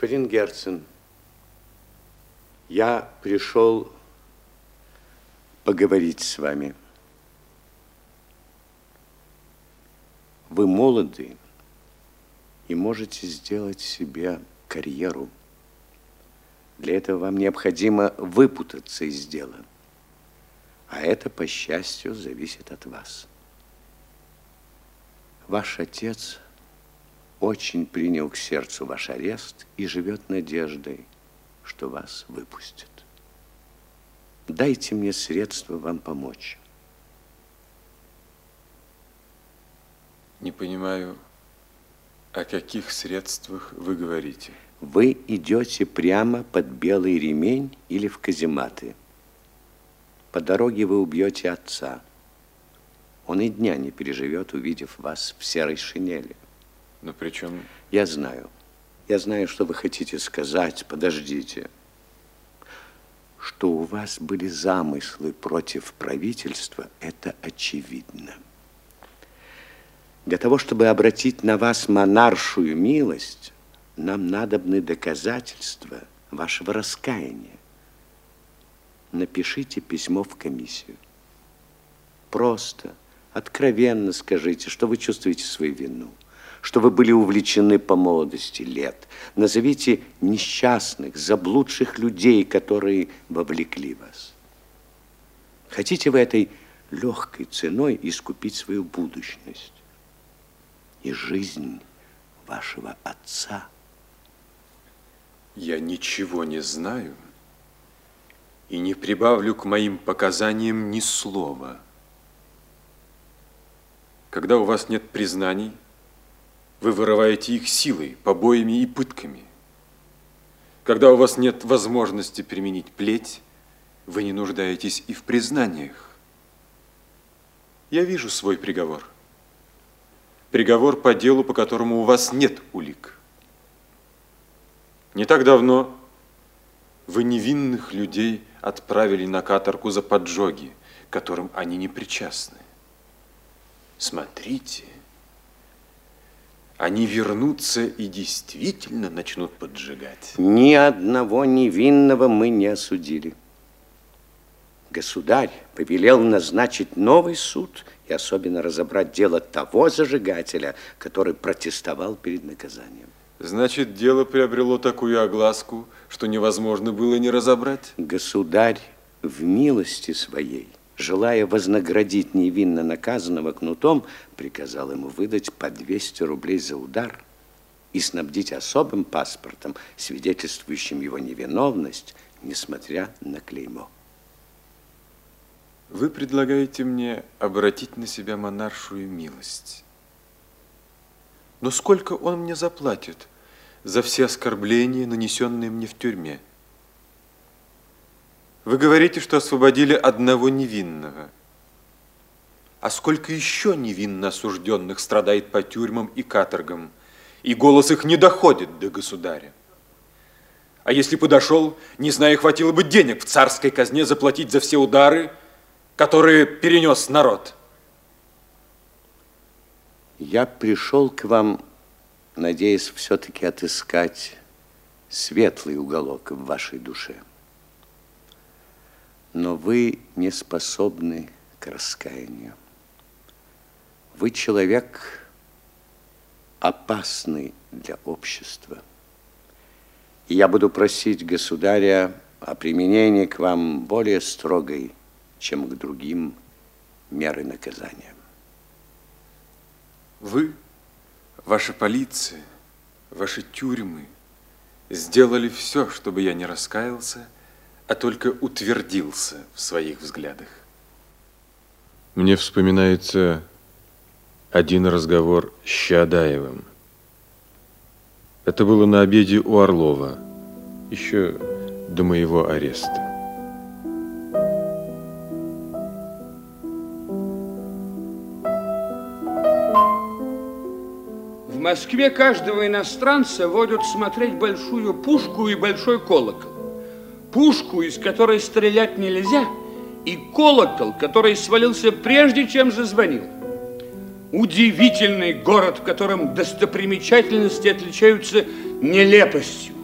Господин Герцен, я пришел поговорить с вами. Вы молоды и можете сделать себе карьеру. Для этого вам необходимо выпутаться из дела. А это, по счастью, зависит от вас. Ваш отец очень принял к сердцу ваш арест и живет надеждой, что вас выпустят. Дайте мне средства вам помочь. Не понимаю, о каких средствах вы говорите. Вы идете прямо под белый ремень или в казематы. По дороге вы убьете отца. Он и дня не переживет, увидев вас в серой шинели. Но при чем... Я знаю. Я знаю, что вы хотите сказать. Подождите. Что у вас были замыслы против правительства, это очевидно. Для того, чтобы обратить на вас монаршую милость, нам надобны доказательства вашего раскаяния. Напишите письмо в комиссию. Просто, откровенно скажите, что вы чувствуете свою вину что вы были увлечены по молодости лет. Назовите несчастных, заблудших людей, которые вовлекли вас. Хотите вы этой легкой ценой искупить свою будущность и жизнь вашего отца? Я ничего не знаю и не прибавлю к моим показаниям ни слова. Когда у вас нет признаний, вы вырываете их силой, побоями и пытками. Когда у вас нет возможности применить плеть, вы не нуждаетесь и в признаниях. Я вижу свой приговор. Приговор по делу, по которому у вас нет улик. Не так давно вы невинных людей отправили на каторгу за поджоги, которым они не причастны. Смотрите, они вернутся и действительно начнут поджигать. Ни одного невинного мы не осудили. Государь повелел назначить новый суд и особенно разобрать дело того зажигателя, который протестовал перед наказанием. Значит, дело приобрело такую огласку, что невозможно было не разобрать? Государь в милости своей желая вознаградить невинно наказанного кнутом, приказал ему выдать по 200 рублей за удар и снабдить особым паспортом, свидетельствующим его невиновность, несмотря на клеймо. Вы предлагаете мне обратить на себя монаршую милость. Но сколько он мне заплатит за все оскорбления, нанесенные мне в тюрьме? Вы говорите, что освободили одного невинного. А сколько еще невинно осужденных страдает по тюрьмам и каторгам, и голос их не доходит до государя? А если подошел, не знаю, хватило бы денег в царской казне заплатить за все удары, которые перенес народ. Я пришел к вам, надеясь все-таки отыскать светлый уголок в вашей душе но вы не способны к раскаянию. Вы человек опасный для общества. И я буду просить государя о применении к вам более строгой, чем к другим меры наказания. Вы, ваша полиция, ваши тюрьмы сделали все, чтобы я не раскаялся, а только утвердился в своих взглядах. Мне вспоминается один разговор с Щадаевым. Это было на обеде у Орлова, еще до моего ареста. В Москве каждого иностранца водят смотреть большую пушку и большой колокол пушку, из которой стрелять нельзя, и колокол, который свалился прежде, чем зазвонил. Удивительный город, в котором достопримечательности отличаются нелепостью.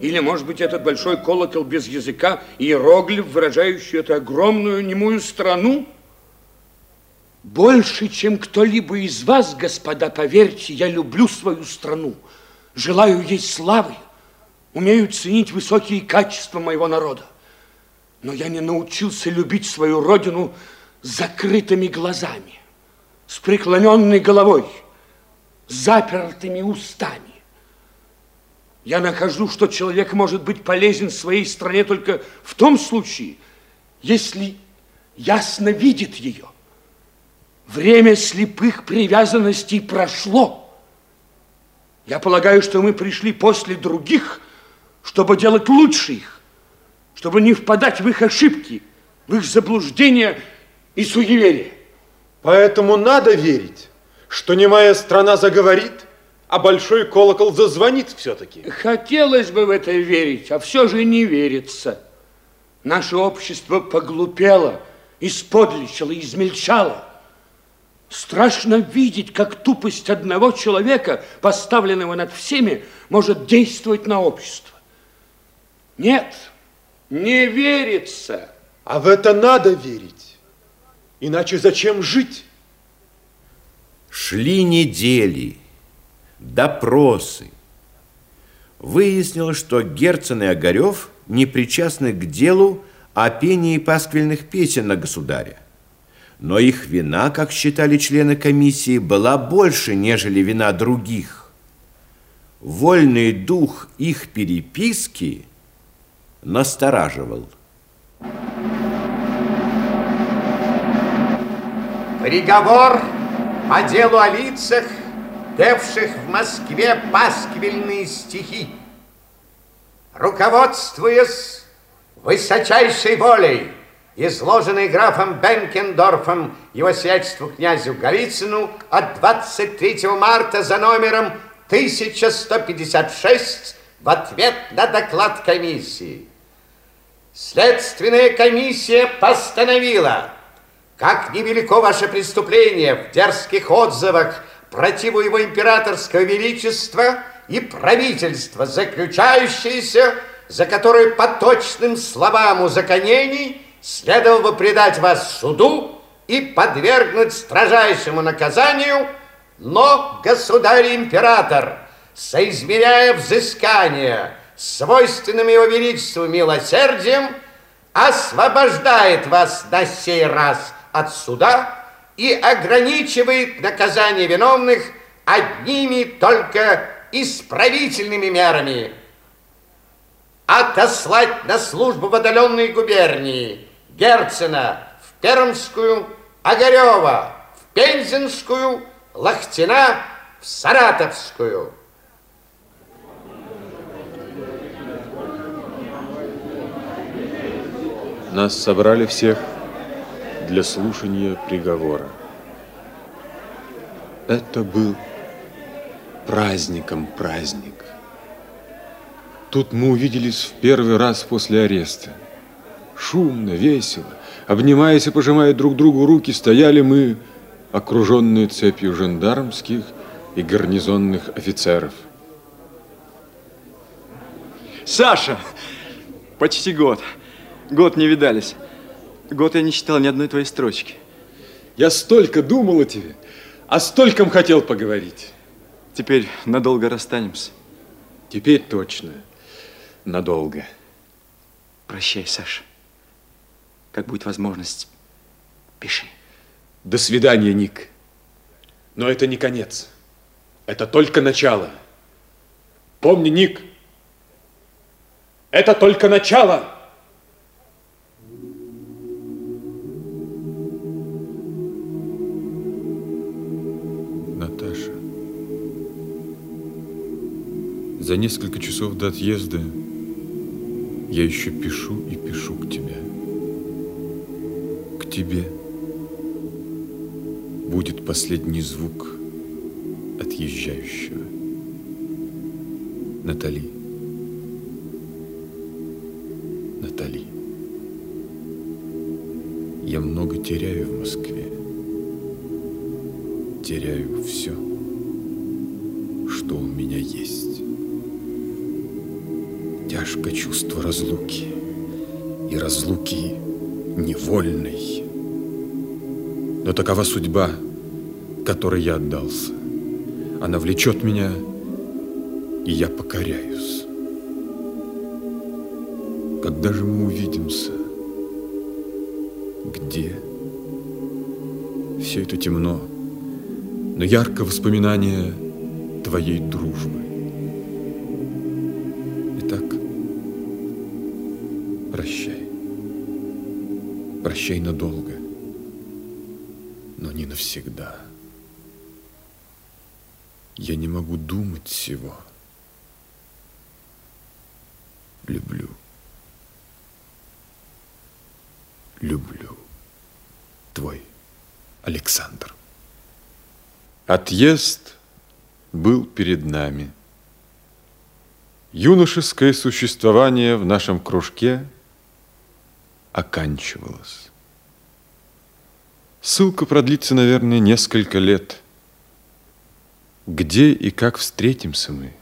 Или, может быть, этот большой колокол без языка, иероглиф, выражающий эту огромную немую страну? Больше, чем кто-либо из вас, господа, поверьте, я люблю свою страну, желаю ей славы, умею ценить высокие качества моего народа. Но я не научился любить свою родину закрытыми глазами, с преклоненной головой, с запертыми устами. Я нахожу, что человек может быть полезен своей стране только в том случае, если ясно видит ее. Время слепых привязанностей прошло. Я полагаю, что мы пришли после других, чтобы делать лучше их, чтобы не впадать в их ошибки, в их заблуждения и суеверия. Поэтому надо верить, что немая страна заговорит, а большой колокол зазвонит все-таки. Хотелось бы в это верить, а все же не верится. Наше общество поглупело, исподличило, измельчало. Страшно видеть, как тупость одного человека, поставленного над всеми, может действовать на общество. Нет, не верится. А в это надо верить. Иначе зачем жить? Шли недели, допросы. Выяснилось, что Герцен и Огарев не причастны к делу о пении пасквильных песен на государя. Но их вина, как считали члены комиссии, была больше, нежели вина других. Вольный дух их переписки настораживал. Приговор по делу о лицах, певших в Москве пасквильные стихи. Руководствуясь высочайшей волей, изложенный графом Бенкендорфом его сиятельству князю Голицыну от 23 марта за номером 1156 в ответ на доклад комиссии. Следственная комиссия постановила, как невелико ваше преступление в дерзких отзывах противу его императорского величества и правительства, заключающееся, за которое по точным словам узаконений следовало бы предать вас суду и подвергнуть строжайшему наказанию, но государь-император, соизмеряя взыскание свойственным его величеству милосердием, освобождает вас на сей раз от суда и ограничивает наказание виновных одними только исправительными мерами. Отослать на службу в отдаленные губернии – Герцена в Пермскую, Огарева в Пензенскую, Лахтина в Саратовскую. Нас собрали всех для слушания приговора. Это был праздником праздник. Тут мы увиделись в первый раз после ареста. Шумно, весело, обнимаясь и пожимая друг другу руки, стояли мы, окруженные цепью жандармских и гарнизонных офицеров. Саша! Почти год. Год не видались. Год я не читал ни одной твоей строчки. Я столько думал о тебе, о стольком хотел поговорить. Теперь надолго расстанемся. Теперь точно надолго. Прощай, Саша. Как будет возможность, пиши. До свидания, Ник. Но это не конец. Это только начало. Помни, Ник, это только начало. За несколько часов до отъезда я еще пишу и пишу к тебе. К тебе будет последний звук отъезжающего. Натали. Натали. Я много теряю в Москве. Теряю все, что у меня есть. Тяжко чувство разлуки, и разлуки невольной. Но такова судьба, которой я отдался. Она влечет меня, и я покоряюсь. Когда же мы увидимся? Где? Все это темно, но ярко воспоминание твоей дружбы. Прощай. Прощай надолго, но не навсегда. Я не могу думать всего. Люблю. Люблю. Твой Александр. Отъезд был перед нами. Юношеское существование в нашем кружке оканчивалось. Ссылка продлится, наверное, несколько лет. Где и как встретимся мы?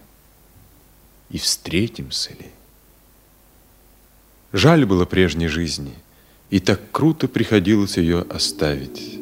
И встретимся ли? Жаль было прежней жизни, и так круто приходилось ее оставить.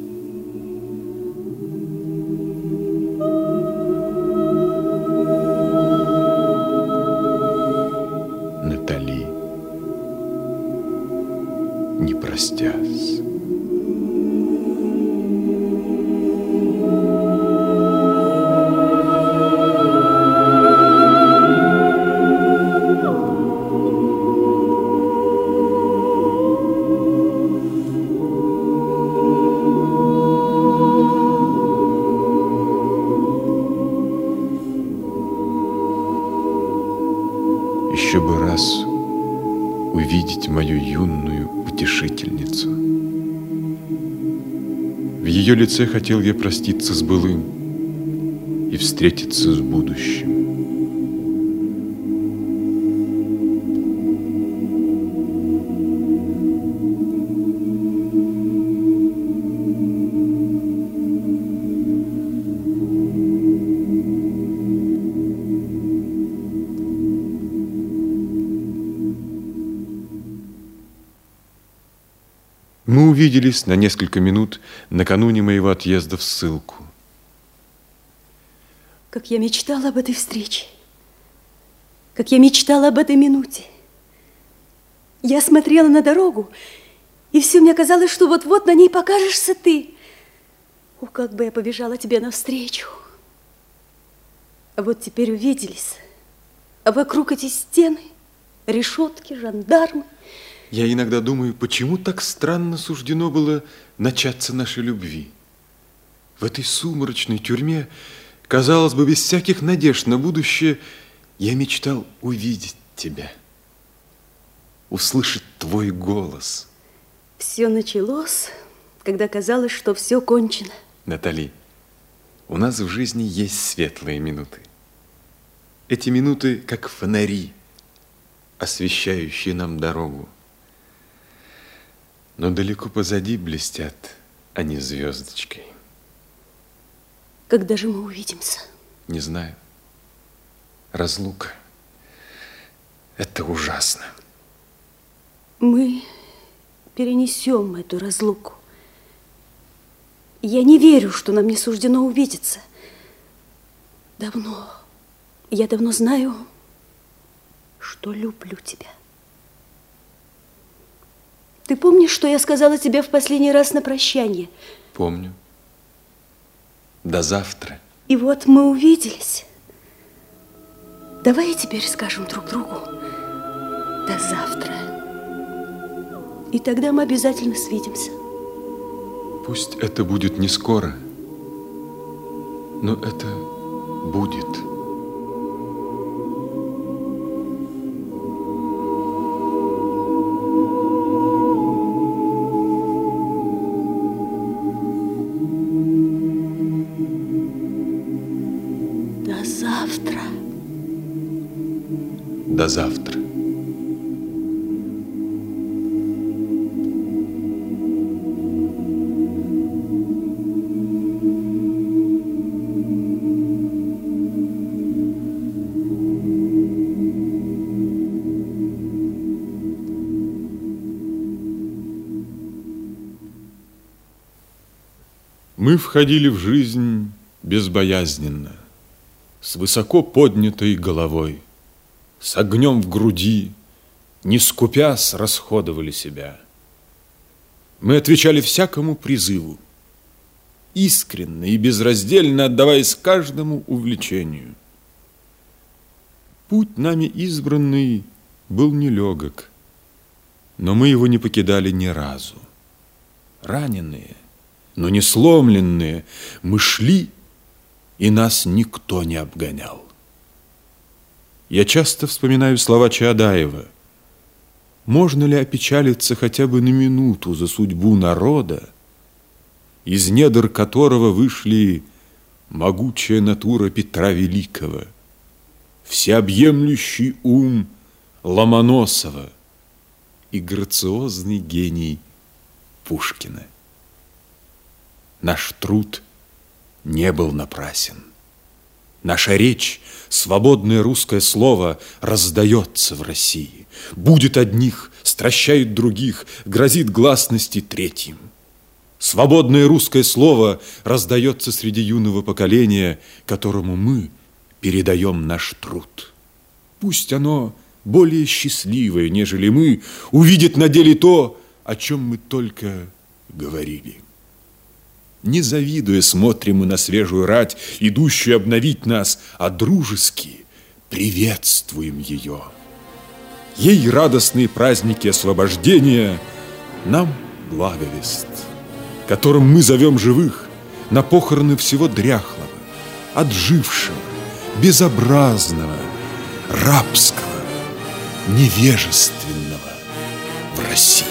Ее лице хотел я проститься с былым и встретиться с будущим. Увиделись на несколько минут накануне моего отъезда в ссылку. Как я мечтала об этой встрече. Как я мечтала об этой минуте. Я смотрела на дорогу, и все мне казалось, что вот-вот на ней покажешься ты. О, как бы я побежала тебе навстречу. А вот теперь увиделись. А вокруг эти стены, решетки, жандармы. Я иногда думаю, почему так странно суждено было начаться нашей любви. В этой сумрачной тюрьме, казалось бы, без всяких надежд на будущее, я мечтал увидеть тебя, услышать твой голос. Все началось, когда казалось, что все кончено. Натали, у нас в жизни есть светлые минуты. Эти минуты как фонари, освещающие нам дорогу. Но далеко позади блестят они звездочкой. Когда же мы увидимся? Не знаю. Разлука. Это ужасно. Мы перенесем эту разлуку. Я не верю, что нам не суждено увидеться. Давно, я давно знаю, что люблю тебя. Ты помнишь, что я сказала тебе в последний раз на прощание? Помню. До завтра. И вот мы увиделись. Давай теперь скажем друг другу до завтра. И тогда мы обязательно свидимся. Пусть это будет не скоро, но это будет. до завтра. Мы входили в жизнь безбоязненно, с высоко поднятой головой – с огнем в груди, не скупясь, расходовали себя. Мы отвечали всякому призыву, искренне и безраздельно отдаваясь каждому увлечению. Путь нами избранный был нелегок, но мы его не покидали ни разу. Раненые, но не сломленные, мы шли, и нас никто не обгонял. Я часто вспоминаю слова Чаадаева. Можно ли опечалиться хотя бы на минуту за судьбу народа, из недр которого вышли могучая натура Петра Великого, всеобъемлющий ум Ломоносова и грациозный гений Пушкина. Наш труд не был напрасен. Наша речь, свободное русское слово, раздается в России. Будет одних, стращает других, грозит гласности третьим. Свободное русское слово раздается среди юного поколения, которому мы передаем наш труд. Пусть оно более счастливое, нежели мы, увидит на деле то, о чем мы только говорили. Не завидуя, смотрим мы на свежую рать, идущую обновить нас, а дружески приветствуем ее. Ей радостные праздники освобождения, нам благовест, которым мы зовем живых на похороны всего дряхлого, отжившего, безобразного, рабского, невежественного в России.